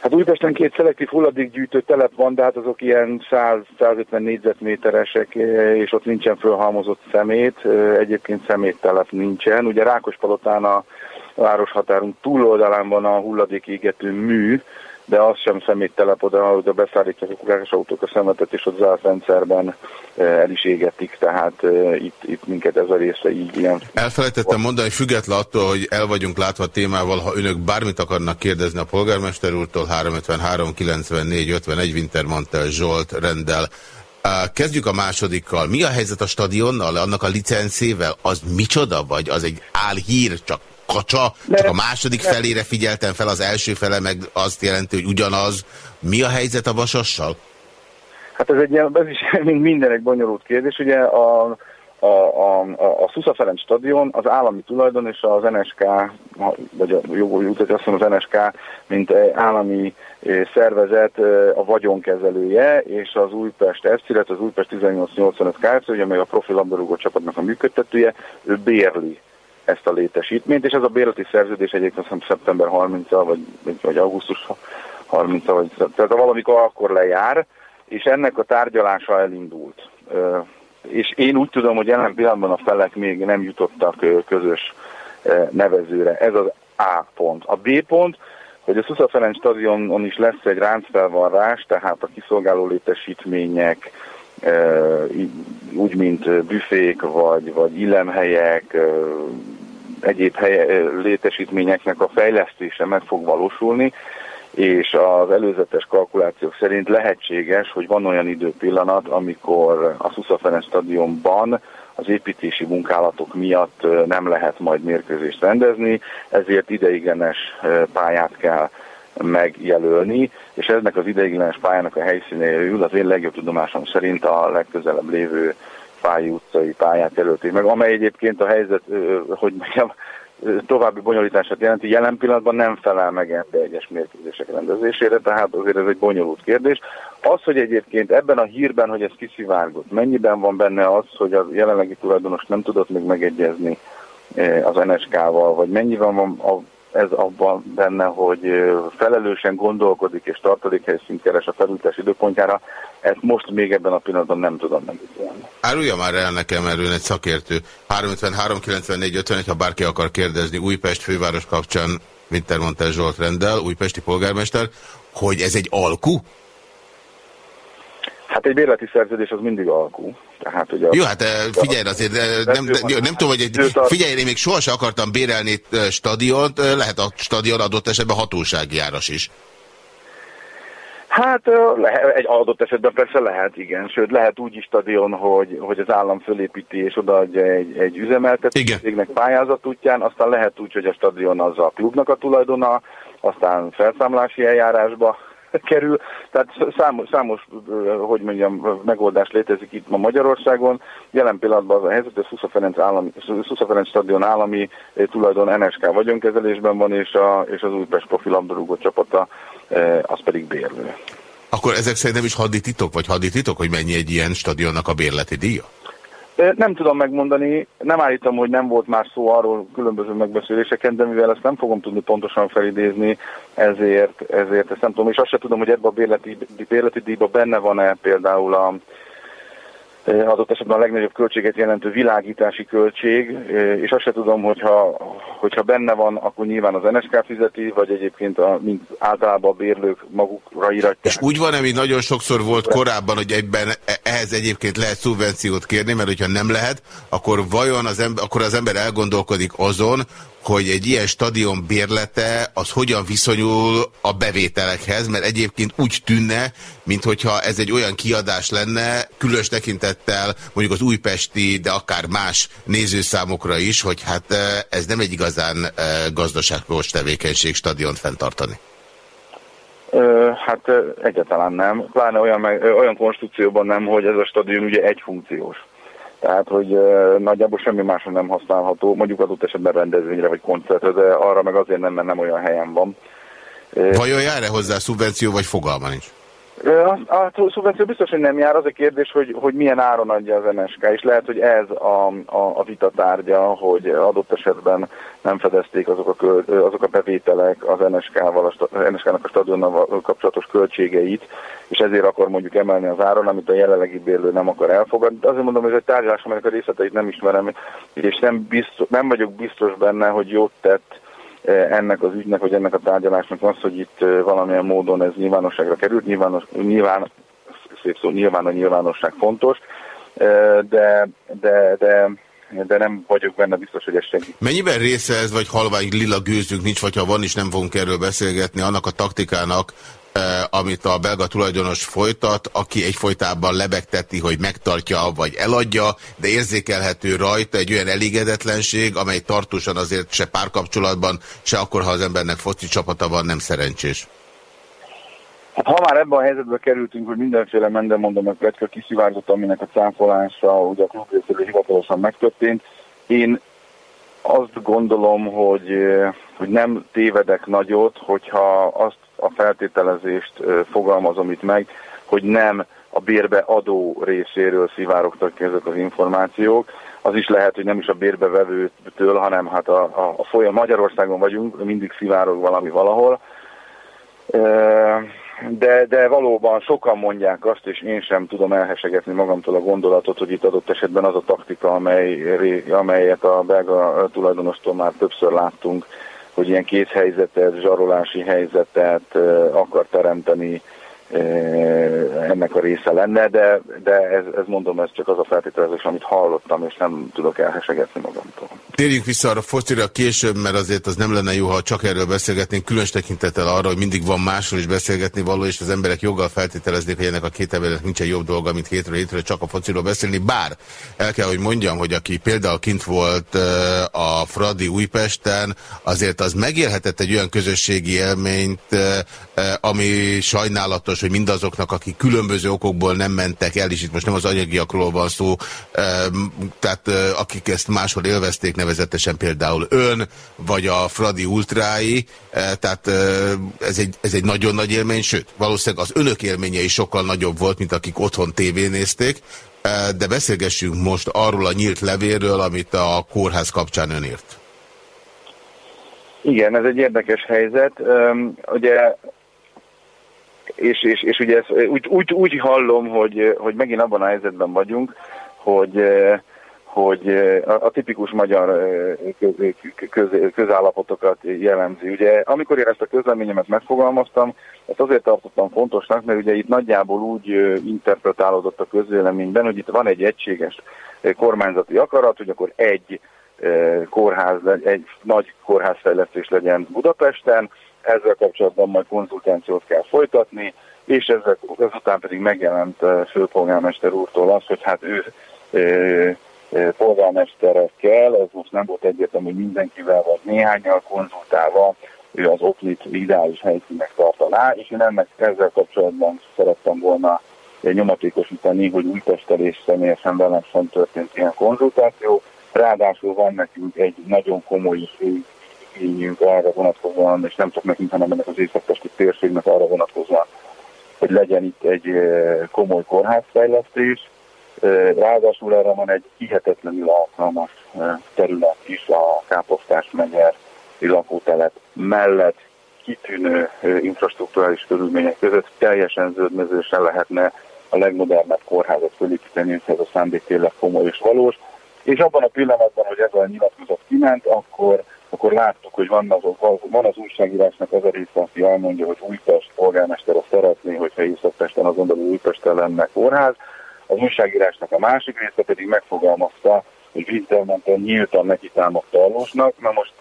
Speaker 6: Hát Újpesten két szelektív hulladékgyűjtő telep van, de hát azok ilyen 100-150 négyzetméteresek, és ott nincsen fölhalmozott szemét, egyébként szeméttelep nincsen. Ugye Rákospalotán a városhatárunk túloldalán van a hulladékégető mű, de az sem szeméttelep oda, oda beszállítják a kukákos autók a szemetet, és ott zárt rendszerben eh, el is égetik, tehát eh, itt, itt minket ez a része így ilyen.
Speaker 2: Elfelejtettem mondani, hogy független attól, hogy el vagyunk látva témával, ha önök bármit akarnak kérdezni a polgármester úrtól, 353 94 51 Wintermantel Zsolt rendel. Kezdjük a másodikkal. Mi a helyzet a stadionnal, annak a licencével? Az micsoda, vagy az egy álhír, csak kacsa, csak a második felére figyeltem fel, az első fele meg azt jelenti, hogy ugyanaz. Mi a helyzet a Vasassal?
Speaker 6: Hát ez, egy, ez is mint minden egy bonyolult kérdés. Ugye a, a, a, a Szusza Ferenc stadion az állami tulajdon, és az NSK, vagy a jó jutat, azt mondom, az NSK, mint állami szervezet a vagyonkezelője, és az Újpest FC, az Újpest 1885 Kft., ugye meg a profi labdarúgó csapatnak a működtetője, ő bérli ezt a létesítményt, és ez a bérleti szerződés egyébként azt szeptember 30-a, vagy, vagy augusztus 30-a, vagy, tehát valamikor akkor lejár, és ennek a tárgyalása elindult. És én úgy tudom, hogy jelen pillanatban a felek még nem jutottak közös nevezőre. Ez az A pont. A B pont, hogy a Szusza Ferenc stadionon is lesz egy ráncfelvarrás, tehát a kiszolgáló létesítmények, úgy, mint büfék, vagy, vagy illemhelyek, egyéb helye, létesítményeknek a fejlesztése meg fog valósulni, és az előzetes kalkulációk szerint lehetséges, hogy van olyan időpillanat, amikor a Szusza Ferenc stadionban az építési munkálatok miatt nem lehet majd mérkőzést rendezni, ezért ideiglenes pályát kell megjelölni, és ennek az ideiglenes pályának a helyszínéről ül az én legjobb tudomásom szerint a legközelebb lévő Fáji utcai pályát jelölték meg, amely egyébként a helyzet, hogy mondjam, további bonyolítását jelenti, jelen pillanatban nem felel meg ebbe egyes mérkőzések rendezésére, tehát azért ez egy bonyolult kérdés. Az, hogy egyébként ebben a hírben, hogy ez kiszivárgott, mennyiben van benne az, hogy a jelenlegi tulajdonos nem tudott még megegyezni az NSK-val, vagy mennyiben van a ez abban benne, hogy felelősen gondolkodik és tartalékhelyszínt keres a felültes időpontjára, ezt most még ebben a pillanatban nem tudom megítélni.
Speaker 2: Árulja már el nekem, mert ön egy szakértő. 353 94 51, ha bárki akar kérdezni Újpest főváros kapcsán, Wintermantel Zsolt rendel, újpesti polgármester, hogy ez egy alku?
Speaker 6: Hát egy bérleti szerződés az mindig alkú.
Speaker 2: Tehát, a, Jó, hát figyelj azért, nem, nem, nem tudom, hogy egy, figyelj, én még sohasem akartam bérelni stadiont, lehet a stadion adott esetben hatósági áras is.
Speaker 6: Hát egy adott esetben persze lehet, igen. Sőt, lehet úgy is stadion, hogy, hogy az állam fölépíti és odaadja egy, egy üzemeltetőségnek pályázat útján, aztán lehet úgy, hogy a stadion az a klubnak a tulajdona, aztán felszámlási eljárásba kerül. Tehát számos, számos, hogy mondjam, megoldás létezik itt ma Magyarországon. Jelen pillanatban az a helyzet, hogy Szusza Ferenc, állami, Szusza Ferenc stadion állami tulajdon NSK vagyonkezelésben van, és, a, és az Újpest profi labdarúgó csapata az pedig bérlő.
Speaker 2: Akkor ezek szerint nem is hadititok, vagy hadititok, hogy mennyi egy ilyen stadionnak a bérleti díja?
Speaker 6: Nem tudom megmondani, nem állítom, hogy nem volt már szó arról különböző megbeszéléseken, de mivel ezt nem fogom tudni pontosan felidézni, ezért, ezért ezt nem tudom, és azt sem tudom, hogy ebben a bérleti, bérleti díjban benne van-e például a, adott esetben a legnagyobb költséget jelentő világítási költség, és azt se tudom, hogyha, hogyha benne van, akkor nyilván az NSK fizeti, vagy egyébként a, mint általában a bérlők magukra iratják.
Speaker 2: És úgy van, ami nagyon sokszor volt korábban, hogy egyben e- ehhez egyébként lehet szubvenciót kérni, mert hogyha nem lehet, akkor vajon az ember, akkor az ember elgondolkodik azon, hogy egy ilyen stadion bérlete az hogyan viszonyul a bevételekhez, mert egyébként úgy tűnne, mintha ez egy olyan kiadás lenne, különös tekintettel mondjuk az újpesti, de akár más nézőszámokra is, hogy hát eh, ez nem egy igazán eh, gazdaságos tevékenység stadiont fenntartani.
Speaker 6: Hát egyáltalán nem. Pláne olyan, olyan konstrukcióban nem, hogy ez a stadion ugye egy funkciós. Tehát, hogy uh, nagyjából semmi másra nem használható, mondjuk adott esetben rendezvényre vagy koncertre, de arra meg azért nem, mert nem olyan helyen van.
Speaker 2: Vajon jár-e hozzá szubvenció, vagy fogalma nincs?
Speaker 6: A, a szubvenció biztos, hogy nem jár. Az a kérdés, hogy, hogy milyen áron adja az NSK, és lehet, hogy ez a, a, a vitatárgya, hogy adott esetben nem fedezték azok a, köl, azok a bevételek az NSK-val, a, NSK-nak a stadionnal kapcsolatos költségeit, és ezért akar mondjuk emelni az áron, amit a jelenlegi bérlő nem akar elfogadni. De azért mondom, hogy ez egy tárgyalás, amelyek a részleteit nem ismerem, és nem, biztos, nem vagyok biztos benne, hogy jót tett ennek az ügynek, vagy ennek a tárgyalásnak az, hogy itt valamilyen módon ez nyilvánosságra került, nyilvános, nyilván, szép szó, nyilván a nyilvánosság fontos, de, de, de de nem vagyok benne biztos, hogy ez segít.
Speaker 2: Mennyiben része ez, vagy halvány lila gőzünk nincs, vagy ha van is, nem fogunk erről beszélgetni, annak a taktikának, amit a belga tulajdonos folytat, aki egyfolytában lebegteti, hogy megtartja vagy eladja, de érzékelhető rajta egy olyan elégedetlenség, amely tartósan azért se párkapcsolatban, se akkor, ha az embernek foci csapata van, nem szerencsés.
Speaker 6: Hát ha már ebben a helyzetbe kerültünk, hogy mindenféle mendemondom meg pletyka kiszivárgott, aminek a cáfolása ugye a klub hivatalosan megtörtént, én azt gondolom, hogy, hogy nem tévedek nagyot, hogyha azt a feltételezést fogalmazom itt meg, hogy nem a bérbe adó részéről szivárogtak ezek az információk. Az is lehet, hogy nem is a bérbevevőtől, hanem hát a, a, a folyam Magyarországon vagyunk, mindig szivárog valami valahol. De, de valóban sokan mondják azt, és én sem tudom elhesegetni magamtól a gondolatot, hogy itt adott esetben az a taktika, amely, amelyet a belga tulajdonostól már többször láttunk, hogy ilyen készhelyzetet, zsarolási helyzetet akar teremteni ennek a része lenne, de, de ez, ez mondom, ez csak az a feltételezés, amit hallottam, és nem tudok elhesegetni magamtól.
Speaker 2: Térjünk vissza arra focira később, mert azért az nem lenne jó, ha csak erről beszélgetnénk, különös tekintettel arra, hogy mindig van másról is beszélgetni való, és az emberek joggal feltételeznék, hogy ennek a két embernek nincsen jobb dolga, mint hétről hétről csak a fociról beszélni, bár el kell, hogy mondjam, hogy aki például kint volt a Fradi Újpesten, azért az megélhetett egy olyan közösségi élményt, ami sajnálatos, hogy mindazoknak, akik különböző okokból nem mentek el, és itt most nem az anyagiakról van szó, tehát akik ezt máshol élvezték, nevezetesen például ön, vagy a Fradi Ultrái, tehát ez egy, ez egy nagyon nagy élmény, sőt, valószínűleg az önök élménye is sokkal nagyobb volt, mint akik otthon tévénézték, de beszélgessünk most arról a nyílt levélről, amit a kórház kapcsán ön írt.
Speaker 6: Igen, ez egy érdekes helyzet. Ugye és, és, és ugye ezt úgy, úgy, úgy hallom, hogy, hogy megint abban a helyzetben vagyunk, hogy, hogy a, a tipikus magyar köz, köz, közállapotokat jellemzi. Ugye, amikor én ezt a közleményemet megfogalmaztam, ezt azért tartottam fontosnak, mert ugye itt nagyjából úgy interpretálódott a közvéleményben, hogy itt van egy egységes kormányzati akarat, hogy akkor egy kórház, egy nagy kórházfejlesztés legyen Budapesten, ezzel kapcsolatban majd konzultációt kell folytatni, és ezek, ezután pedig megjelent főpolgármester úrtól az, hogy hát ő polgármesterekkel, ez most nem volt egyértelmű, hogy mindenkivel vagy néhányal konzultálva, ő az Oplit ideális helyszínek tartaná, és én ennek ezzel kapcsolatban szerettem volna nyomatékosítani, hogy Újpesttel és személyesen velem sem történt ilyen konzultáció. Ráadásul van nekünk egy nagyon komoly igényünk arra vonatkozóan, és nem csak nekünk, hanem ennek az északpesti térségnek arra vonatkozóan, hogy legyen itt egy komoly kórházfejlesztés, Ráadásul erre van egy hihetetlenül alkalmas terület is a Káposztás megyer lakótelep mellett kitűnő infrastruktúrális körülmények között teljesen zöldmezősen lehetne a legmodernebb kórházat fölépíteni, ez a szándék tényleg komoly és valós. És abban a pillanatban, hogy ez a nyilatkozat kiment, akkor, akkor láttuk, hogy van az, van az újságírásnak az a része, aki elmondja, hogy Újpest polgármester azt szeretné, hogyha Észak-Pesten azon belül Újpesten lenne kórház, az újságírásnak a másik része pedig megfogalmazta, hogy Wintermantel nyíltan neki támadta Allósnak. Na most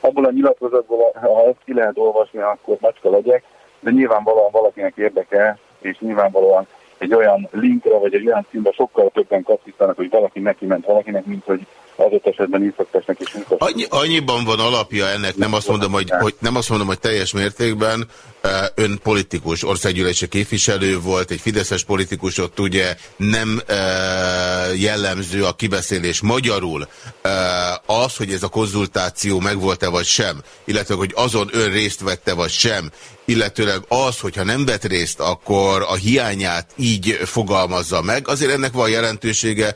Speaker 6: abból a nyilatkozatból, ha ezt ki lehet olvasni, akkor macska legyek, de nyilvánvalóan valakinek érdeke, és nyilvánvalóan egy olyan linkre, vagy egy olyan címbe sokkal többen kattitanak, hogy valaki neki ment valakinek, mint hogy adott esetben Észak-Pestnek is
Speaker 2: Annyi, Annyiban van alapja ennek, nem azt mondom, hogy, hogy, nem azt mondom, hogy teljes mértékben, ön politikus, országgyűlési képviselő volt, egy fideszes politikus, ott ugye nem jellemző a kibeszélés magyarul. Az, hogy ez a konzultáció megvolt-e vagy sem, illetve hogy azon ön részt vette vagy sem, illetőleg az, hogyha nem vett részt, akkor a hiányát így fogalmazza meg. Azért ennek van jelentősége,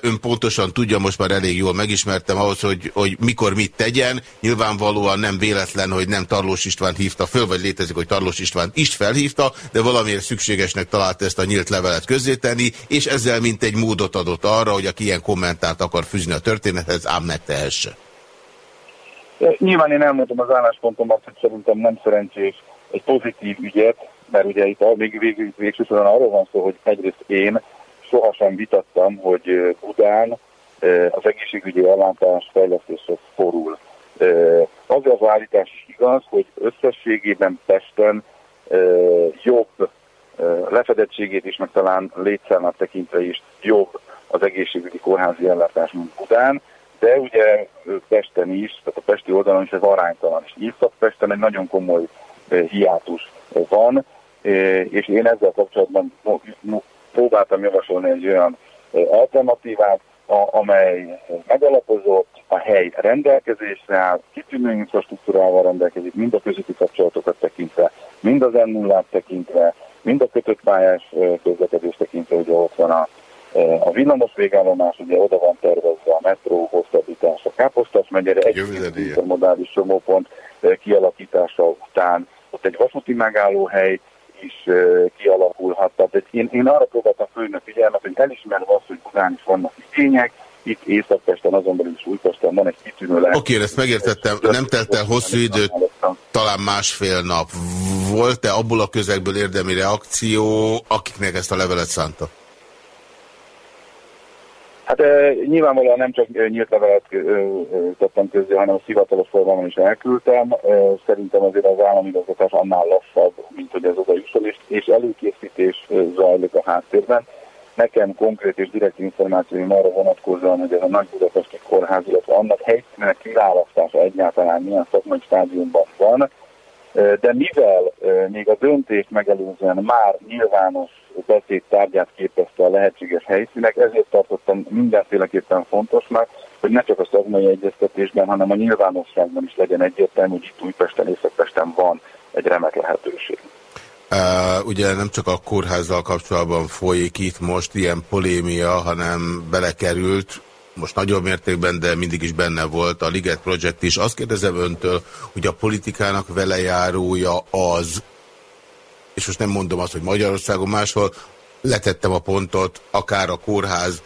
Speaker 2: ön pontosan tudja, most már elég jól megismertem ahhoz, hogy, hogy mikor mit tegyen. Nyilvánvalóan nem véletlen, hogy nem Tarlós István hívta föl, vagy létezik, hogy Tarlós István is felhívta, de valamiért szükségesnek találta ezt a nyílt levelet közzétenni, és ezzel mint egy módot adott arra, hogy aki ilyen kommentárt akar fűzni a történethez, ám megtehesse.
Speaker 6: Nyilván én elmondom az álláspontomat, hogy szerintem nem szerencsés egy pozitív ügyet, mert ugye itt még vég, végsősorban arról van szó, hogy egyrészt én sohasem vitattam, hogy Budán az egészségügyi ellátás fejlesztésre forul. Az az állítás is igaz, hogy összességében Pesten jobb lefedettségét is, meg talán létszámát tekintve is jobb az egészségügyi kórházi ellátás, mint Budán, de ugye Pesten is, tehát a pesti oldalon is ez aránytalan, és Észak-Pesten egy nagyon komoly hiátus van, és én ezzel kapcsolatban próbáltam javasolni egy olyan alternatívát, amely megalapozott, a hely rendelkezésre áll, kitűnő infrastruktúrával rendelkezik, mind a közötti kapcsolatokat tekintve, mind az n tekintve, mind a kötött pályás közlekedés tekintve, ugye ott van a, a villamos végállomás, ugye oda van tervezve a metró hosszabbítása Káposztás megyere, egy intermodális csomópont kialakítása után. Ott egy vasúti megállóhely kialakulhat. Tehát én, én arra próbáltam fölni a figyelmet, hogy elismerve azt, hogy Budán is vannak igények, itt Észak-Pesten, azon belül is Újpesten van egy kitűnő
Speaker 2: lehet. Oké, okay, ezt megértettem, nem telt el hosszú idő, talán másfél nap. Volt-e abból a közegből érdemi reakció, akiknek ezt a levelet szánta?
Speaker 6: Hát e, nyilvánvalóan nem csak nyílt levelet tettem közé, hanem a hivatalos formában is elküldtem. E, szerintem azért az állami igazgatás annál lassabb, mint hogy ez oda jusson, és, és előkészítés zajlik a háttérben. Nekem konkrét és direkt információim arra vonatkozóan, hogy ez a Nagy Budapesti Kórház, illetve annak helyszínek kiválasztása egyáltalán milyen szakmai stádiumban van, de mivel még a döntést megelőzően már nyilvános beszéd tárgyát képezte a lehetséges helyszínek, ezért tartottam mindenféleképpen fontosnak, hogy ne csak a szakmai egyeztetésben, hanem a nyilvánosságban is legyen egyértelmű, hogy itt Újpesten, Észak-Pesten van egy remek lehetőség.
Speaker 2: Uh, ugye nem csak a kórházzal kapcsolatban folyik itt most ilyen polémia, hanem belekerült, most nagyobb mértékben, de mindig is benne volt a Liget Project is. Azt kérdezem öntől, hogy a politikának velejárója az, és most nem mondom azt, hogy Magyarországon máshol, letettem a pontot, akár a kórház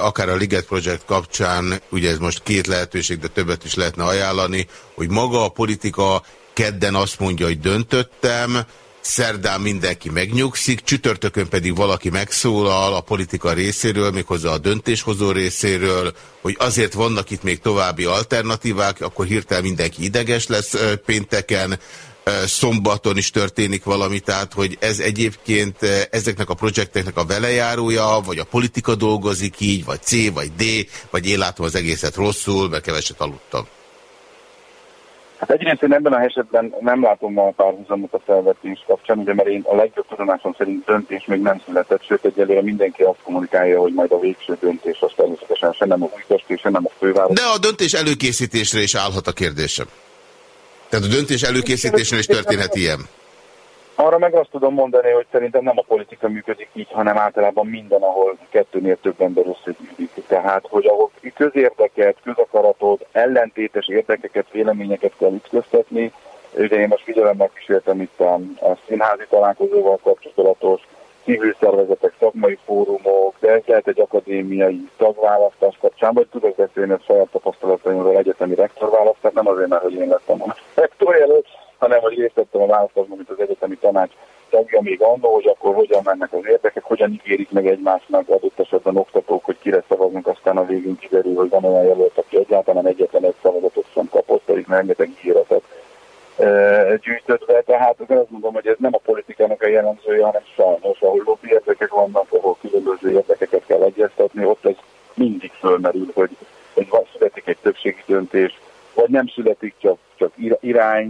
Speaker 2: akár a Liget Project kapcsán, ugye ez most két lehetőség, de többet is lehetne ajánlani, hogy maga a politika kedden azt mondja, hogy döntöttem, szerdán mindenki megnyugszik, csütörtökön pedig valaki megszólal a politika részéről, méghozzá a döntéshozó részéről, hogy azért vannak itt még további alternatívák, akkor hirtelen mindenki ideges lesz pénteken, szombaton is történik valami, tehát hogy ez egyébként ezeknek a projekteknek a velejárója, vagy a politika dolgozik így, vagy C, vagy D, vagy én látom az egészet rosszul, mert keveset aludtam.
Speaker 6: Hát egyrészt én ebben a esetben nem látom a párhuzamot a felvetés kapcsán, ugye mert én a legjobb tudomásom szerint döntés még nem született, sőt egyelőre mindenki azt kommunikálja, hogy majd a végső döntés az természetesen se nem a újtest, se nem a főváros.
Speaker 2: De a döntés előkészítésre is állhat a kérdésem. Tehát a döntés előkészítésén is történhet ilyen.
Speaker 6: Arra meg azt tudom mondani, hogy szerintem nem a politika működik így, hanem általában minden, ahol kettőnél több ember összegyűlik. Tehát, hogy ahol közérdeket, közakaratot, ellentétes érdekeket, véleményeket kell ütköztetni, ugye én most figyelemmel kísértem itt a, a színházi találkozóval kapcsolatos civil szervezetek, szakmai fórumok, de ez lehet egy akadémiai tagválasztás kapcsán, vagy tudok beszélni a saját tapasztalataimról egyetemi rektorválasztás, nem azért, mert hogy én lettem a rektor jelölt, hanem hogy részt vettem a választásban, mint az egyetemi tanács tagja még annó, hogy akkor hogyan mennek az érdekek, hogyan ígérik meg egymásnak adott esetben oktatók, hogy kire szavaznak, aztán a végén kiderül, hogy van olyan jelölt, aki egyáltalán egyetlen egy szavazatot sem kapott, pedig rengeteg ígéretet gyűjtött be, tehát az azt mondom, hogy ez nem a politikának a jellemzője, hanem sajnos, ahol lobby érdekek vannak, ahol különböző érdekeket kell egyeztetni, ott ez mindig fölmerül, hogy, hogy van, születik egy többségi döntés, vagy nem születik, csak, csak irány,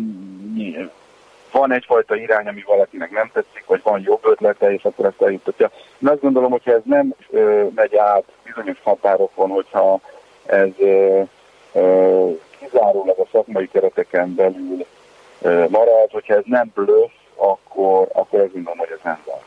Speaker 6: van egyfajta irány, ami valakinek nem tetszik, vagy van jobb ötlete, és akkor ezt eljutatja. Én azt gondolom, hogyha ez nem ö, megy át bizonyos határokon, hogyha ez ö, ö, kizárólag a szakmai kereteken belül marad, hogyha ez nem bluff, akkor, akkor ez mondom, hogy ez nem van.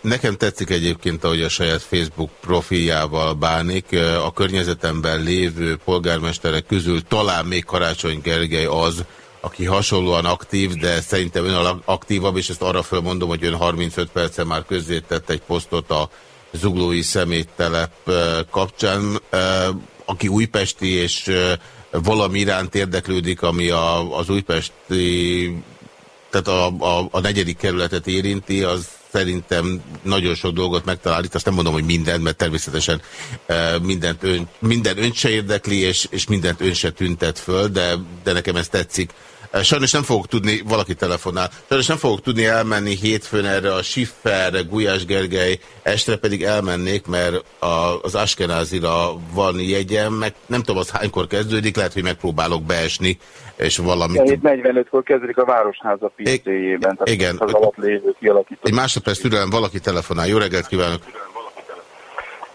Speaker 2: Nekem tetszik egyébként, ahogy a saját Facebook profiljával bánik. A környezetemben lévő polgármesterek közül talán még Karácsony Gergely az, aki hasonlóan aktív, de szerintem ön a aktívabb, és ezt arra fölmondom, hogy ön 35 perce már közzétett egy posztot a zuglói szeméttelep kapcsán, aki újpesti és valami iránt érdeklődik, ami a, az újpesti, tehát a, a, a negyedik kerületet érinti, az szerintem nagyon sok dolgot megtalál. Itt azt nem mondom, hogy mindent, mert természetesen e, mindent ön, minden ön se érdekli, és, és mindent ön se tüntet föl, de, de nekem ez tetszik. Sajnos nem fogok tudni, valaki telefonál, sajnos nem fogok tudni elmenni hétfőn erre a Schiffer, Gulyás Gergely, estre pedig elmennék, mert a, az Askenázira van jegyem, meg nem tudom, az hánykor kezdődik, lehet, hogy megpróbálok beesni, és valamit...
Speaker 6: 45-kor kezdődik a Városháza PC-jében, tehát
Speaker 2: igen.
Speaker 6: az alatt lévő kialakított.
Speaker 2: Egy másodperc türelem, valaki telefonál. Jó reggelt kívánok!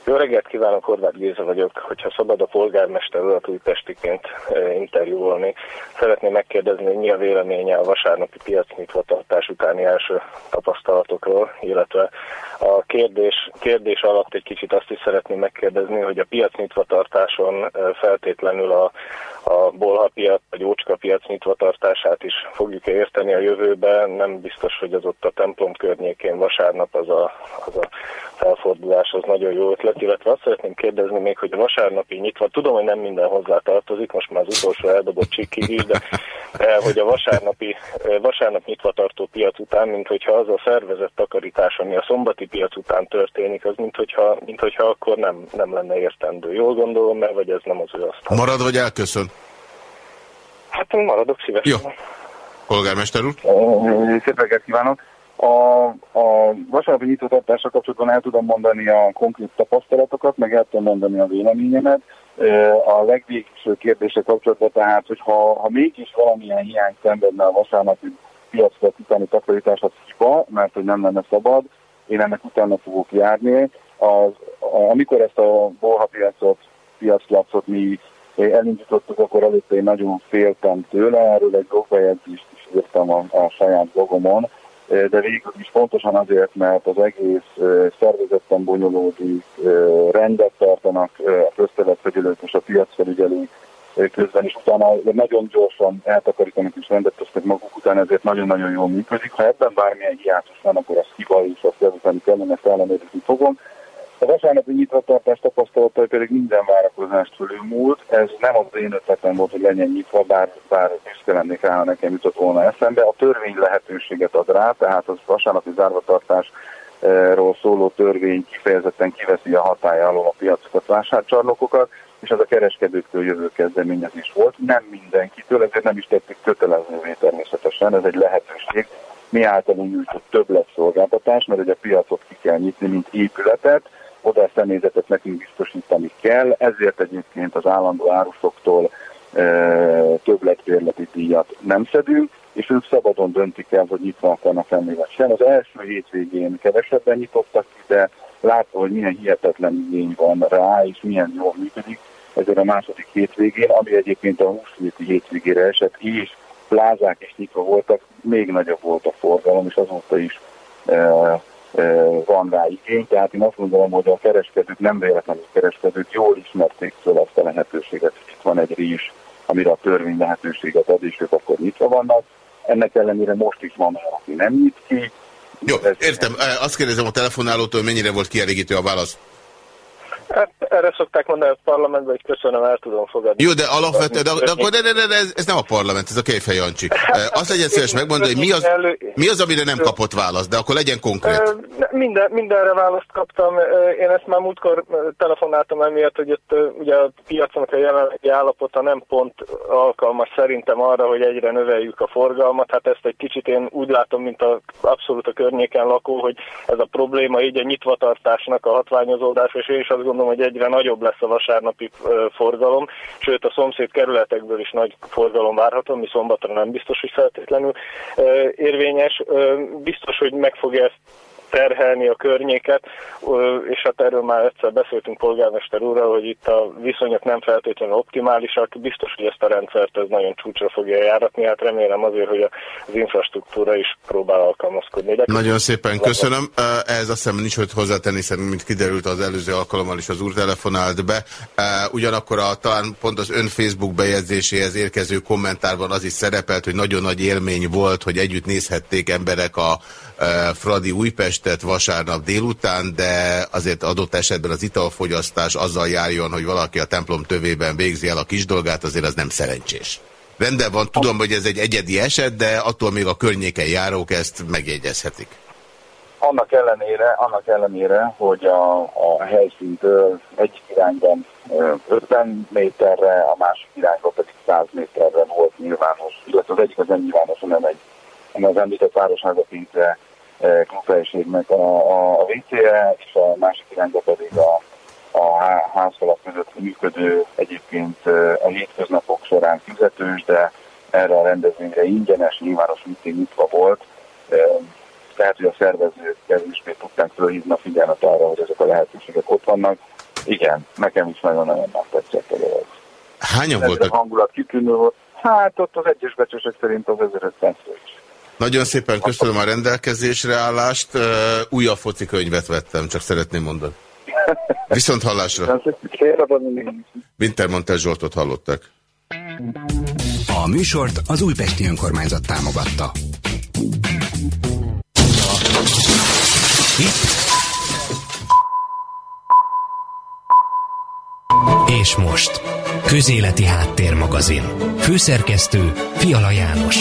Speaker 7: Jó reggelt kívánok, Horváth Géza vagyok. Hogyha szabad a polgármester urat újpestiként e, interjúolni, szeretném megkérdezni, mi a véleménye a vasárnapi piacnyitvatartás utáni első tapasztalatokról, illetve a kérdés, kérdés alatt egy kicsit azt is szeretném megkérdezni, hogy a piacnyitvatartáson e, feltétlenül a, a bolhapiac vagy ócska piac nyitvatartását is fogjuk -e érteni a jövőben. Nem biztos, hogy az ott a templom környékén vasárnap az a, az a felfordulás az nagyon jó ötlet, illetve azt szeretném kérdezni még, hogy a vasárnapi nyitva, tudom, hogy nem minden hozzá tartozik, most már az utolsó eldobott csiki is, de hogy a vasárnapi, eh, vasárnap nyitva tartó piac után, mint hogyha az a szervezett takarítás, ami a szombati piac után történik, az mint hogyha, mint hogyha akkor nem, nem lenne értendő. Jól gondolom, mert vagy ez nem az ő asztal.
Speaker 2: Marad vagy elköszön?
Speaker 7: Hát maradok szívesen.
Speaker 2: Jó. Polgármester úr?
Speaker 6: Szép reggelt kívánok! A, a vasárnapi nyitvatartással kapcsolatban el tudom mondani a konkrét tapasztalatokat, meg el tudom mondani a véleményemet. A legvégső kérdése kapcsolatban tehát, hogy ha, ha mégis valamilyen hiány szenvedne a vasárnapi piacra utáni takarítás, az hiba, mert hogy nem lenne szabad, én ennek utána fogok járni. Az, amikor ezt a bolhapiacot, piaclapszot mi elindítottuk, akkor előtte én nagyon féltem tőle, erről egy blogbejegyzést is írtam a, a saját blogomon, de végül is pontosan azért, mert az egész szervezetten bonyolódik, rendet tartanak a közterületfegyelők és a piacfelügyelők közben, és utána nagyon gyorsan eltakarítanak és rendet tesznek maguk után, ezért nagyon-nagyon jól működik. Ha ebben bármilyen hiátus van, akkor az hiba, és azt javítani kellene, ezt ellenőrizni fogom. A vasárnapi nyitvatartás tapasztalatai pedig minden várakozást múlt. Ez nem az én ötletem volt, hogy legyen nyitva, bár, bár büszke lennék rá, ha nekem jutott volna eszembe. A törvény lehetőséget ad rá, tehát az vasárnapi zárvatartásról szóló törvény kifejezetten kiveszi a hatája alól a piacokat, vásárcsarnokokat, és ez a kereskedőktől jövő kezdeményezés volt. Nem mindenkitől, ezért nem is tettük kötelezővé természetesen, ez egy lehetőség. Mi általunk nyújtott többletszolgáltatás, mert ugye a piacot ki kell nyitni, mint épületet, oda a személyzetet nekünk biztosítani kell, ezért egyébként az állandó árusoktól e, többletbérleti díjat nem szedünk, és ők szabadon döntik el, hogy nyitva akarnak lenni vagy sem. Az első hétvégén kevesebben nyitottak de látva, hogy milyen hihetetlen igény van rá, és milyen jól működik, ezért a második hétvégén, ami egyébként a 20 hétvégére esett, és plázák is nyitva voltak, még nagyobb volt a forgalom, és azóta is e, van rá igény. Tehát én azt gondolom, hogy a kereskedők, nem véletlenül kereskedők jól ismerték föl azt a lehetőséget, hogy itt van egy rés, amire a törvény lehetőséget ad, és ők akkor nyitva vannak. Ennek ellenére most is van, aki nem nyit ki.
Speaker 2: Jó, értem. Azt kérdezem a telefonálótól, mennyire volt kielégítő a válasz?
Speaker 7: Hát erre szokták mondani a parlamentben, hogy köszönöm, el tudom fogadni.
Speaker 2: Jó, de alapvetően, de, de akkor de, de, de, de, ez, ez nem a parlament, ez a Kejfej Jancsi. Azt legyen szíves megmondani, hogy mi az, mi az, amire nem kapott választ, de akkor legyen konkrét.
Speaker 7: Minden, mindenre választ kaptam. Én ezt már múltkor telefonáltam emiatt, hogy ott ugye a piacnak a jelenlegi állapota nem pont alkalmas szerintem arra, hogy egyre növeljük a forgalmat. Hát ezt egy kicsit én úgy látom, mint a, abszolút a környéken lakó, hogy ez a probléma így a nyitvatartásnak a hatványozódás, és én is azt gondolom, hogy egyre nagyobb lesz a vasárnapi forgalom, sőt a szomszéd kerületekből is nagy forgalom várható, mi szombatra nem biztos, hogy feltétlenül érvényes. Biztos, hogy meg fogja ezt terhelni a környéket, és hát erről már egyszer beszéltünk polgármester úrral, hogy itt a viszonyok nem feltétlenül optimálisak, biztos, hogy ezt a rendszert ez nagyon csúcsra fogja járatni, hát remélem azért, hogy az infrastruktúra is próbál alkalmazkodni. De
Speaker 2: nagyon szépen köszönöm, ez azt hiszem nincs, hogy hozzátenni, hiszen mint kiderült az előző alkalommal is az úr telefonált be, ugyanakkor a, talán pont az ön Facebook bejegyzéséhez érkező kommentárban az is szerepelt, hogy nagyon nagy élmény volt, hogy együtt nézhették emberek a Fradi Újpestet vasárnap délután, de azért adott esetben az italfogyasztás azzal járjon, hogy valaki a templom tövében végzi el a kis dolgát, azért az nem szerencsés. Rendben van, tudom, hogy ez egy egyedi eset, de attól még a környéken járók ezt megjegyezhetik.
Speaker 6: Annak ellenére, annak ellenére, hogy a, a helyszíntől egy irányban 50 méterre, a másik irányban pedig 100 méterre volt nyilvános, illetve az egyik az nem nyilvános, hanem egy az említett városháza pince klubhelyiségnek a, a, a WC-je, és a másik irányba pedig a, a házfalak között működő egyébként a hétköznapok során fizetős, de erre a rendezvényre ingyenes, nyilvános meeting nyitva volt. Tehát, hogy a szervezők kevésbé tudták fölhívni a figyelmet arra, hogy ezek a lehetőségek ott vannak. Igen, nekem is nagyon-nagyon tetszett a dolog.
Speaker 2: Hányan voltak?
Speaker 6: A hangulat kitűnő volt. Hát ott az egyes becsesek szerint az 1500 is.
Speaker 2: Nagyon szépen köszönöm a rendelkezésre állást. Újabb foci könyvet vettem, csak szeretném mondani. Viszont hallásra. Wintermantel Zsoltot hallottak.
Speaker 1: A műsort az Újpesti Önkormányzat támogatta. És most, Közéleti Háttérmagazin. Főszerkesztő Fiala János.